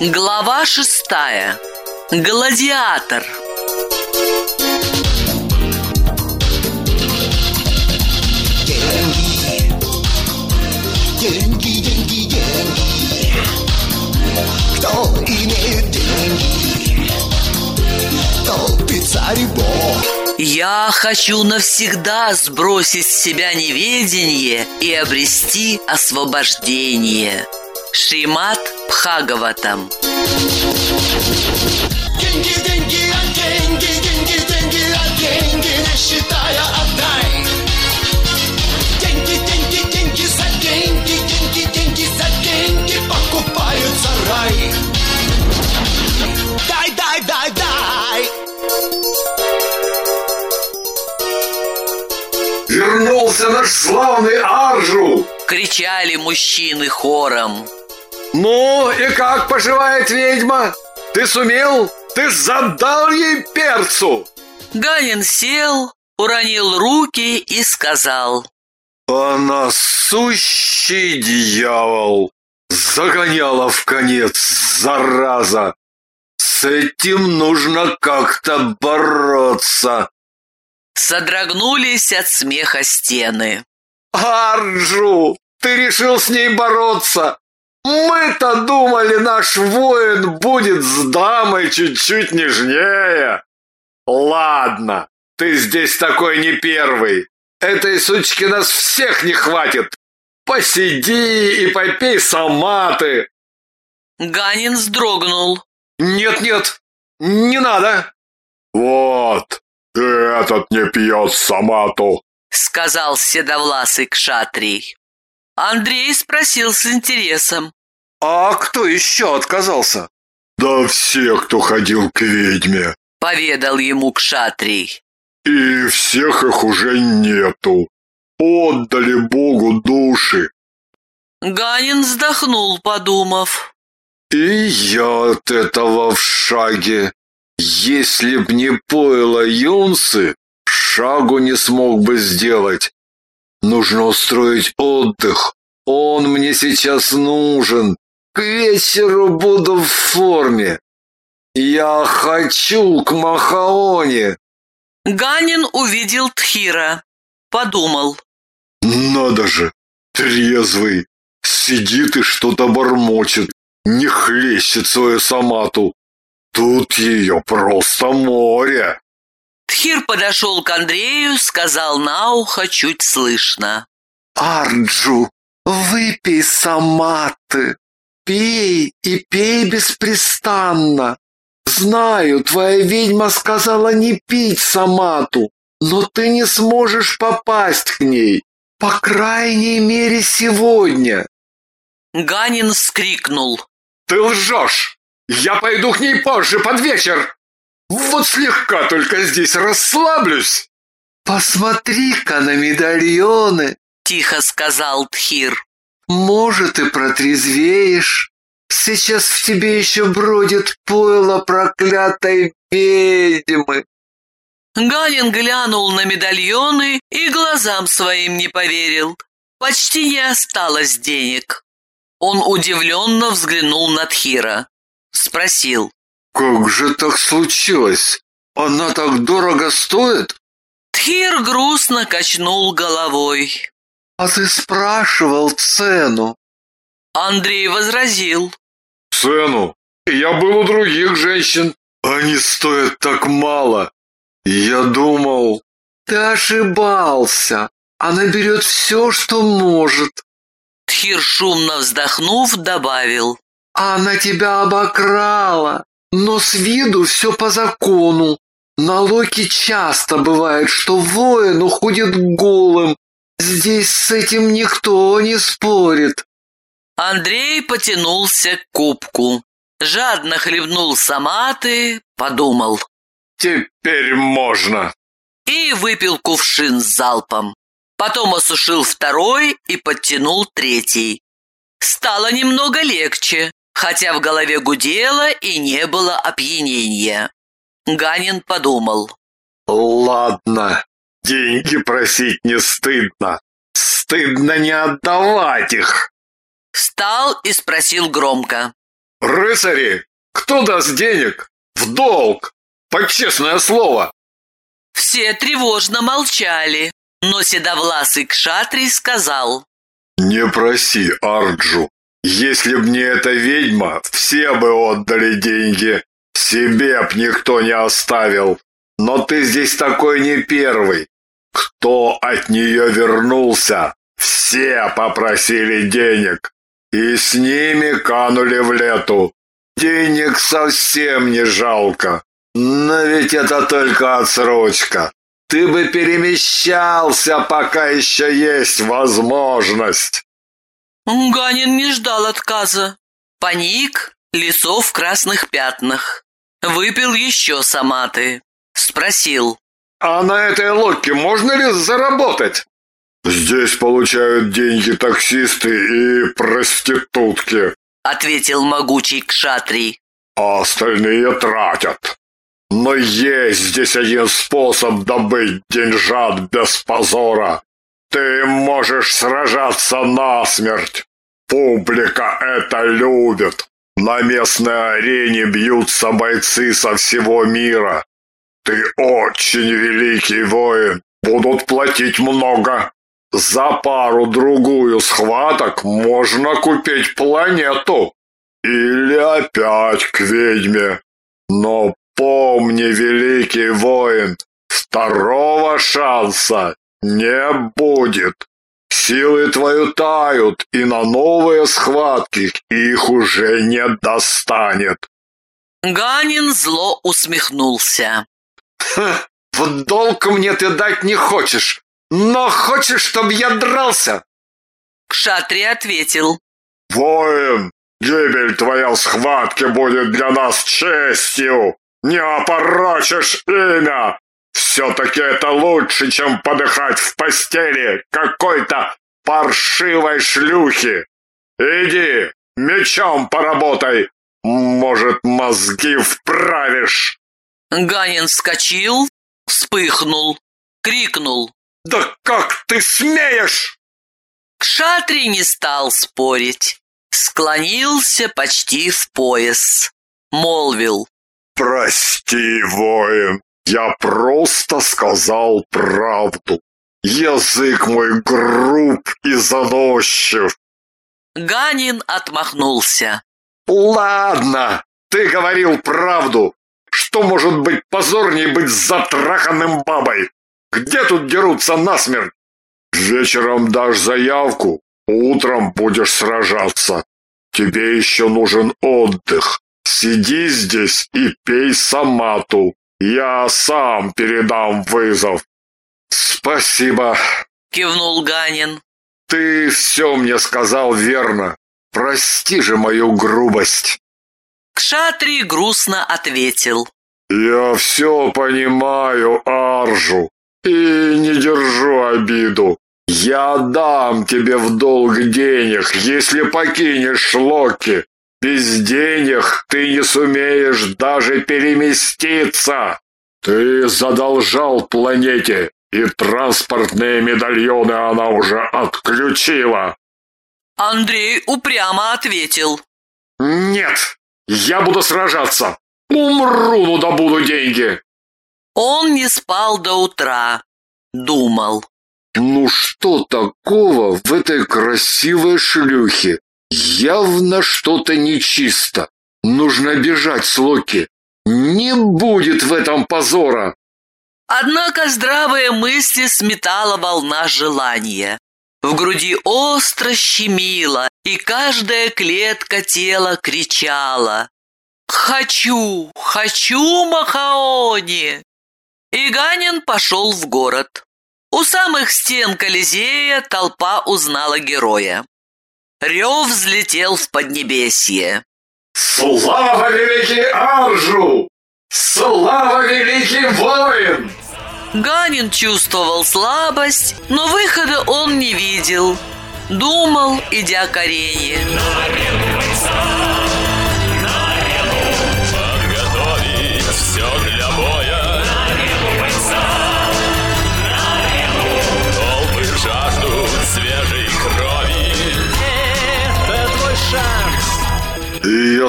Глава шестая. Гладиатор. Деньги, деньги, деньги. Кто имеет деньги, и бог. Я хочу навсегда сбросить с себя неведение и обрести освобождение. Шримат Бхагаватам. Деньги, деньги, а деньги, деньги, деньги, а деньги, не считая отдай. Деньги, деньги, деньги, за деньги, деньги, деньги, за деньги покупаются рай. Дай, дай, дай, дай. Вернулся наш славный Аржу! Кричали мужчины хором. Ну и как поживает ведьма? Ты сумел? Ты задал ей перцу! Ганин сел, уронил руки и сказал. Она сущий дьявол! Загоняла в конец, зараза! С этим нужно как-то бороться! Содрогнулись от смеха стены. Арджу, ты решил с ней бороться? Мы-то думали, наш воин будет с дамой чуть-чуть нежнее. Ладно, ты здесь такой не первый. Этой сучки нас всех не хватит. Посиди и попей сама ты. Ганин вздрогнул. Нет-нет, не надо. Вот, этот не пьет самату. Сказал седовласый кшатрий. Андрей спросил с интересом. А кто еще отказался? Да все, кто ходил к ведьме. Поведал ему кшатрий. И всех их уже нету. Отдали Богу души. Ганин вздохнул, подумав. И я от этого в шаге. Если б не пойло юнцы, шагу не смог бы сделать. Нужно устроить отдых. Он мне сейчас нужен. К вечеру буду в форме. Я хочу к Махаоне. Ганин увидел Тхира. Подумал. Надо же, трезвый. Сидит и что-то бормочет. Не хлещет свою самату. Тут ее просто море. Тхир подошел к Андрею, сказал на ухо чуть слышно. Арджу, выпей саматы. Пей и пей беспрестанно. Знаю, твоя ведьма сказала не пить самату, но ты не сможешь попасть к ней. По крайней мере, сегодня. Ганин вскрикнул. Ты лжешь! Я пойду к ней позже, под вечер. Вот слегка только здесь расслаблюсь. Посмотри-ка на медальоны, Тихо сказал Тхир. Может, и протрезвеешь. Сейчас в тебе еще бродит пойло проклятой ведьмы. Ганин глянул на медальоны и глазам своим не поверил. Почти не осталось денег. Он удивленно взглянул на Тхира. Спросил. Как же так случилось? Она так дорого стоит? Тхир грустно качнул головой. А ты спрашивал цену. Андрей возразил. Цену? Я был у других женщин. Они стоят так мало. Я думал... Ты ошибался. Она берет все, что может. Тхир шумно вздохнув, добавил. Она тебя обокрала, но с виду все по закону. На Локи часто бывает, что воин уходит голым. Здесь с этим никто не спорит. Андрей потянулся к кубку. Жадно хлебнул саматы, подумал. Теперь можно. И выпил кувшин с залпом. Потом осушил второй и подтянул третий. Стало немного легче, хотя в голове гудело и не было опьянения. Ганин подумал. Ладно, деньги просить не стыдно. Стыдно не отдавать их. Встал и спросил громко. Рыцари, кто даст денег? В долг! Под честное слово!» Все тревожно молчали, но седовласый кшатрий сказал. «Не проси, Арджу. Если б не эта ведьма, все бы отдали деньги. Себе б никто не оставил. Но ты здесь такой не первый. Кто от нее вернулся, все попросили денег. И с ними канули в лету. Денег совсем не жалко. Но ведь это только отсрочка. Ты бы перемещался, пока еще есть возможность. Ганин не ждал отказа. Паник, лицо в красных пятнах. Выпил еще саматы. Спросил. А на этой лодке можно ли заработать? Здесь получают деньги таксисты и проститутки, ответил могучий кшатрий. А остальные тратят. Но есть здесь один способ добыть деньжат без позора. Ты можешь сражаться насмерть. Публика это любит. На местной арене бьются бойцы со всего мира. Ты очень великий воин. Будут платить много. За пару-другую схваток можно купить планету. Или опять к ведьме. Но Помни, великий воин, второго шанса не будет. Силы твои тают, и на новые схватки их уже не достанет. Ганин зло усмехнулся. Ха, в долг мне ты дать не хочешь, но хочешь, чтобы я дрался? Кшатри ответил. Воин, гибель твоя в схватке будет для нас честью. Не опорочишь имя! Все-таки это лучше, чем подыхать в постели какой-то паршивой шлюхи. Иди, мечом поработай, может, мозги вправишь. Ганин вскочил, вспыхнул, крикнул. «Да как ты смеешь?» Кшатри не стал спорить. Склонился почти в пояс. Молвил. «Прости, воин, я просто сказал правду. Язык мой груб и заносчив». Ганин отмахнулся. «Ладно, ты говорил правду. Что может быть позорнее быть затраханным бабой? Где тут дерутся насмерть? Вечером дашь заявку, утром будешь сражаться. Тебе еще нужен отдых. Сиди здесь и пей самату. Я сам передам вызов. Спасибо, кивнул Ганин. Ты все мне сказал верно. Прости же мою грубость. Кшатри грустно ответил. Я все понимаю, Аржу, и не держу обиду. Я дам тебе в долг денег, если покинешь Локи. Без денег ты не сумеешь даже переместиться. Ты задолжал планете, и транспортные медальоны она уже отключила. Андрей упрямо ответил. Нет, я буду сражаться. Умру, но добуду деньги. Он не спал до утра. Думал. Ну что такого в этой красивой шлюхе? Явно что-то нечисто. Нужно бежать с Локи. Не будет в этом позора. Однако здравые мысли сметала волна желания. В груди остро щемило, и каждая клетка тела кричала «Хочу! Хочу Махаони!» И Ганин пошел в город. У самых стен Колизея толпа узнала героя. Рев взлетел в поднебесье. «Слава великий Аржу! Слава великий воин!» Ганин чувствовал слабость, но выхода он не видел. Думал, идя к арене.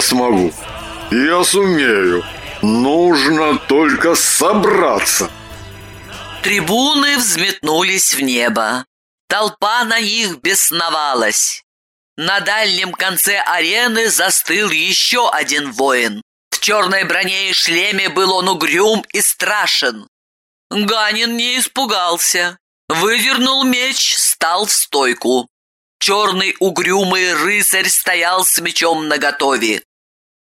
Смогу. Я сумею. Нужно только собраться. Трибуны взметнулись в небо. Толпа на них бесновалась. На дальнем конце арены застыл еще один воин. В черной броне и шлеме был он угрюм и страшен. Ганин не испугался. Выдернул меч, стал в стойку. Черный угрюмый рыцарь стоял с мечом наготове.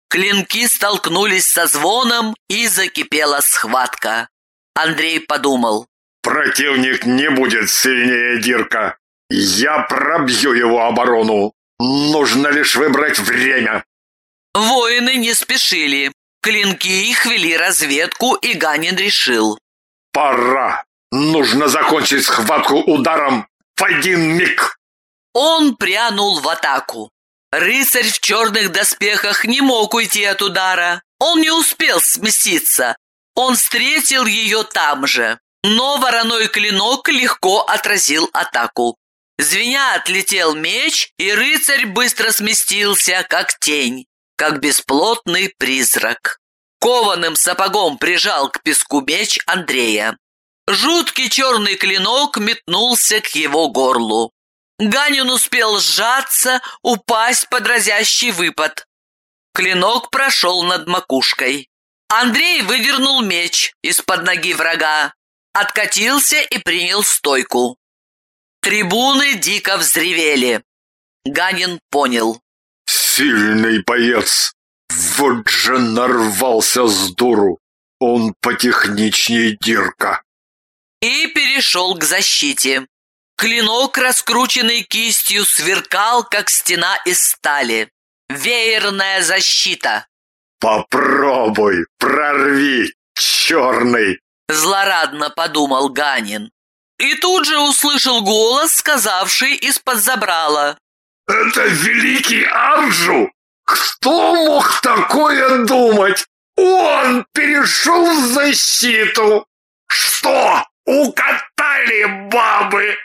Клинки столкнулись со звоном, и закипела схватка. Андрей подумал. Противник не будет сильнее Дирка. Я пробью его оборону. Нужно лишь выбрать время. Воины не спешили. Клинки их вели разведку, и Ганин решил. Пора. Нужно закончить схватку ударом в один миг. Он прянул в атаку. Рыцарь в черных доспехах не мог уйти от удара. Он не успел сместиться. Он встретил ее там же. Но вороной клинок легко отразил атаку. Звеня отлетел меч, и рыцарь быстро сместился, как тень, как бесплотный призрак. Кованым сапогом прижал к песку меч Андрея. Жуткий черный клинок метнулся к его горлу. Ганин успел сжаться, упасть под разящий выпад. Клинок прошел над макушкой. Андрей выдернул меч из-под ноги врага, откатился и принял стойку. Трибуны дико взревели. Ганин понял. Сильный боец. Вот же нарвался с дуру. Он потехничней Дирка. И перешел к защите. Клинок, раскрученный кистью, сверкал, как стена из стали. Веерная защита. Попробуй, прорви, черный. Злорадно подумал Ганин. И тут же услышал голос, сказавший из-под забрала. Это великий Арджу! Кто мог такое думать? Он перешел в защиту! Что, укатали бабы?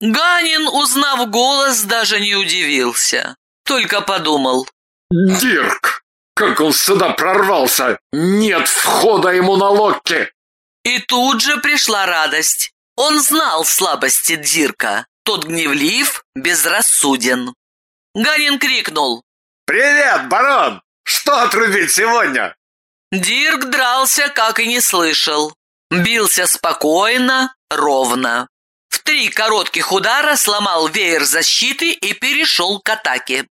Ганин, узнав голос, даже не удивился. Только подумал. Дирк, как он сюда прорвался? Нет входа ему на локке. И тут же пришла радость. Он знал слабости Дирка. Тот гневлив, безрассуден. Ганин крикнул. «Привет, барон! Что отрубить сегодня?» Дирк дрался, как и не слышал. Бился спокойно, ровно. В три коротких удара сломал веер защиты и перешел к атаке.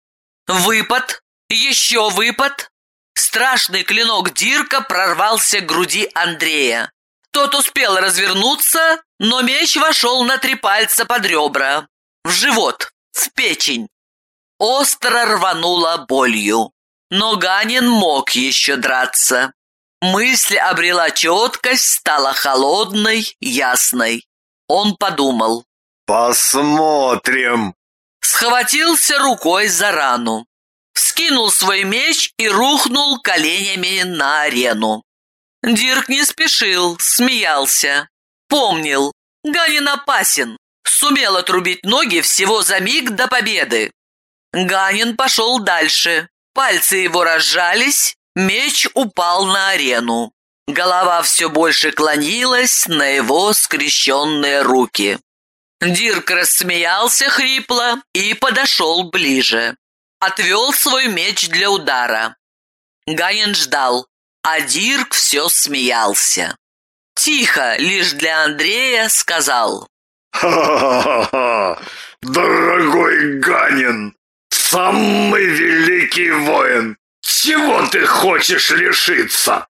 Выпад, еще выпад. Страшный клинок Дирка прорвался к груди Андрея. Тот успел развернуться, но меч вошел на три пальца под ребра. В живот, в печень. Остро рвануло болью. Но Ганин мог еще драться. Мысль обрела четкость, стала холодной, ясной. Он подумал. «Посмотрим!» Схватился рукой за рану. Вскинул свой меч и рухнул коленями на арену. Дирк не спешил, смеялся. Помнил, Ганин опасен. Сумел отрубить ноги всего за миг до победы. Ганин пошел дальше. Пальцы его разжались, меч упал на арену. Голова все больше клонилась на его скрещенные руки. Дирк рассмеялся хрипло и подошел ближе. Отвел свой меч для удара. Ганин ждал, а Дирк все смеялся. Тихо, лишь для Андрея, сказал. «Ха-ха-ха! Дорогой Ганин! Самый великий воин! Чего ты хочешь лишиться?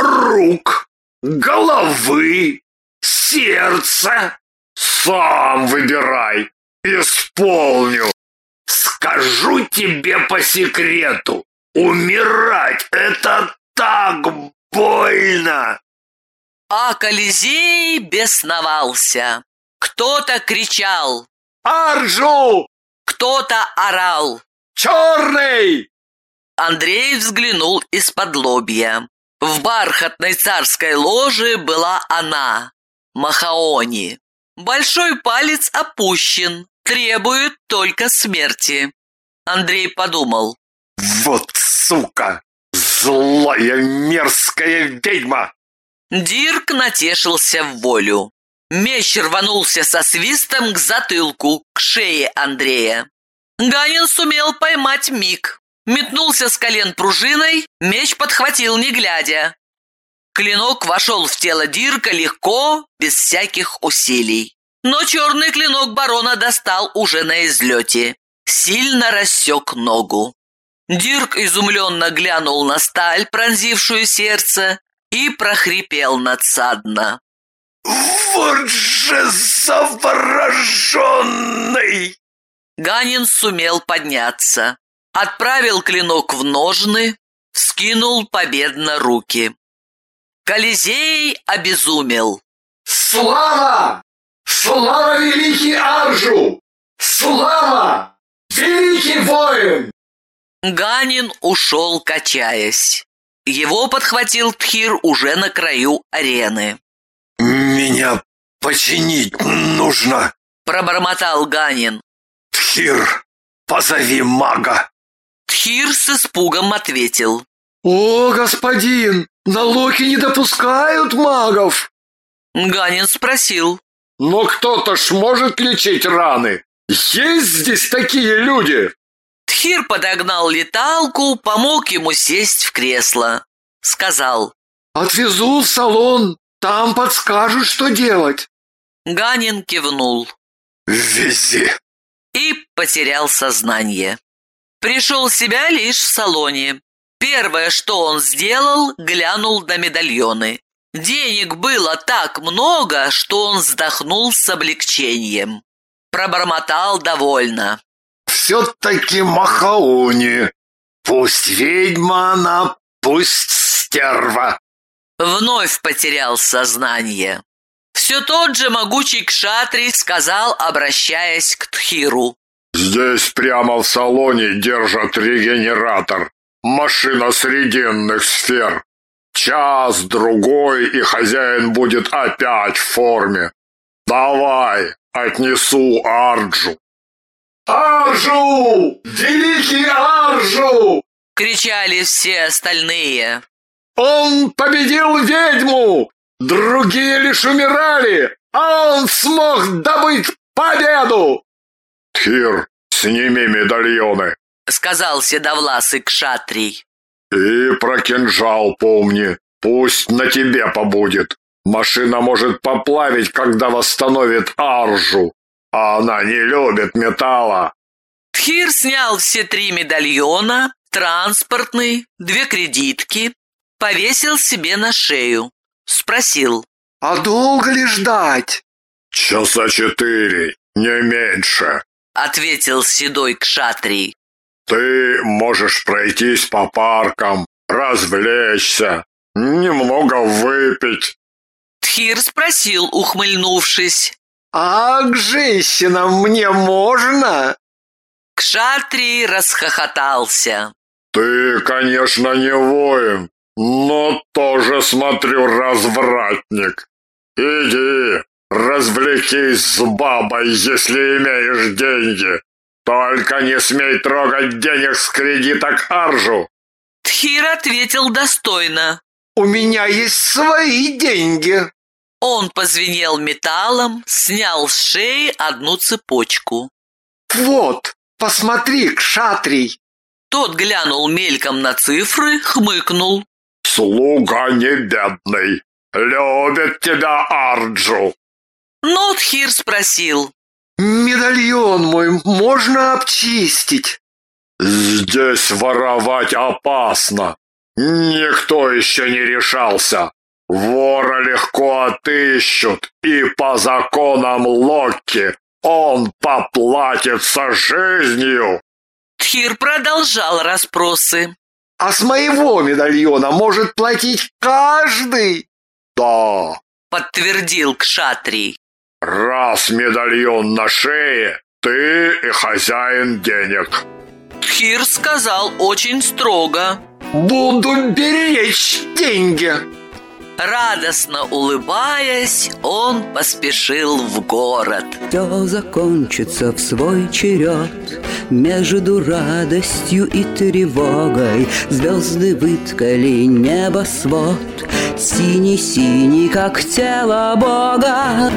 Рук, головы, сердца? Сам выбирай, исполню. Скажу тебе по секрету, умирать это так больно. А Колизей бесновался. Кто-то кричал, Аржу! кто-то орал. Черный! Андрей взглянул из-под лобья. В бархатной царской ложе была она, Махаони. Большой палец опущен, требует только смерти. Андрей подумал. Вот сука! Злая мерзкая ведьма! Дирк натешился в волю. Меч рванулся со свистом к затылку, к шее Андрея. Ганин сумел поймать миг. Метнулся с колен пружиной, меч подхватил не глядя. Клинок вошел в тело Дирка легко, без всяких усилий. Но черный клинок барона достал уже на излете. Сильно рассек ногу. Дирк изумленно глянул на сталь, пронзившую сердце, и прохрипел надсадно. Вот же завороженный! Ганин сумел подняться, отправил клинок в ножны, скинул победно руки. Колизей обезумел. Слава! Слава великий Аржу! Слава! Великий воин! Ганин ушел, качаясь. Его подхватил Тхир уже на краю арены. Меня починить нужно. Пробормотал Ганин. Тхир, позови мага. Тхир с испугом ответил. О, господин, на Локи не допускают магов. Ганин спросил. Но кто-то ж может лечить раны. Есть здесь такие люди? Тхир подогнал леталку, помог ему сесть в кресло. Сказал. Отвезу в салон, там подскажут, что делать. Ганин кивнул. Вези. И потерял сознание. Пришел в себя лишь в салоне. Первое, что он сделал, глянул на медальоны. Денег было так много, что он вздохнул с облегчением. Пробормотал довольно. Все-таки Махауни. Пусть ведьма она, пусть стерва. Вновь потерял сознание. Все тот же могучий Кшатри сказал, обращаясь к Тхиру. Здесь прямо в салоне держат регенератор. Машина срединных сфер. Час-другой, и хозяин будет опять в форме. Давай, отнесу Арджу. Арджу! Великий Арджу! Кричали все остальные. Он победил ведьму! Другие лишь умирали, а он смог добыть победу! Тхир, сними медальоны, сказал седовласый Кшатрий. И про кинжал помни, пусть на тебе побудет. Машина может поплавить, когда восстановит Аржу, а она не любит металла. Тхир снял все три медальона, транспортный, две кредитки, повесил себе на шею. Спросил. «А долго ли ждать?» «Часа четыре, не меньше», — ответил седой кшатрий. «Ты можешь пройтись по паркам, развлечься, немного выпить». Тхир спросил, ухмыльнувшись. «А к женщинам мне можно?» Кшатрий расхохотался. «Ты, конечно, не воин, но тоже смотрю развратник. Иди, развлекись с бабой, если имеешь деньги. Только не смей трогать денег с кредита к Аржу. Тхир ответил достойно. У меня есть свои деньги. Он позвенел металлом, снял с шеи одну цепочку. Вот, посмотри, кшатрий. Тот глянул мельком на цифры, хмыкнул. «Слуга не бедный, любит тебя Арджу!» Но Тхир спросил. «Медальон мой можно обчистить?» «Здесь воровать опасно. Никто еще не решался. Вора легко отыщут, и по законам Локки он поплатится жизнью!» Тхир продолжал расспросы. А с моего медальона может платить каждый? Да, подтвердил Кшатрий. Раз медальон на шее, ты и хозяин денег. Тхир сказал очень строго. Буду беречь деньги. Радостно улыбаясь, он поспешил в город. Все закончится в свой черед Между радостью и тревогой Звезды выткали небосвод Синий-синий, как тело Бога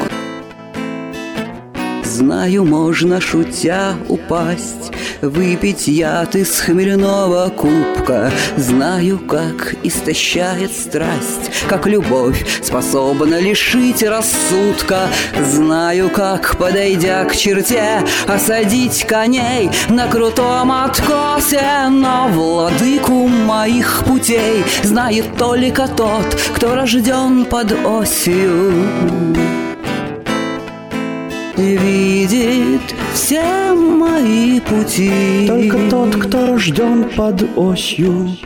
Знаю, можно, шутя, упасть. Выпить яд из хмельного кубка. Знаю, как истощает страсть Как любовь способна лишить рассудка. Знаю, как, подойдя к черте Осадить коней. На крутом откосе Но владыку моих путей. Знает только тот, кто рожден под осью видит все мои пути. Только тот, кто рожден под осью,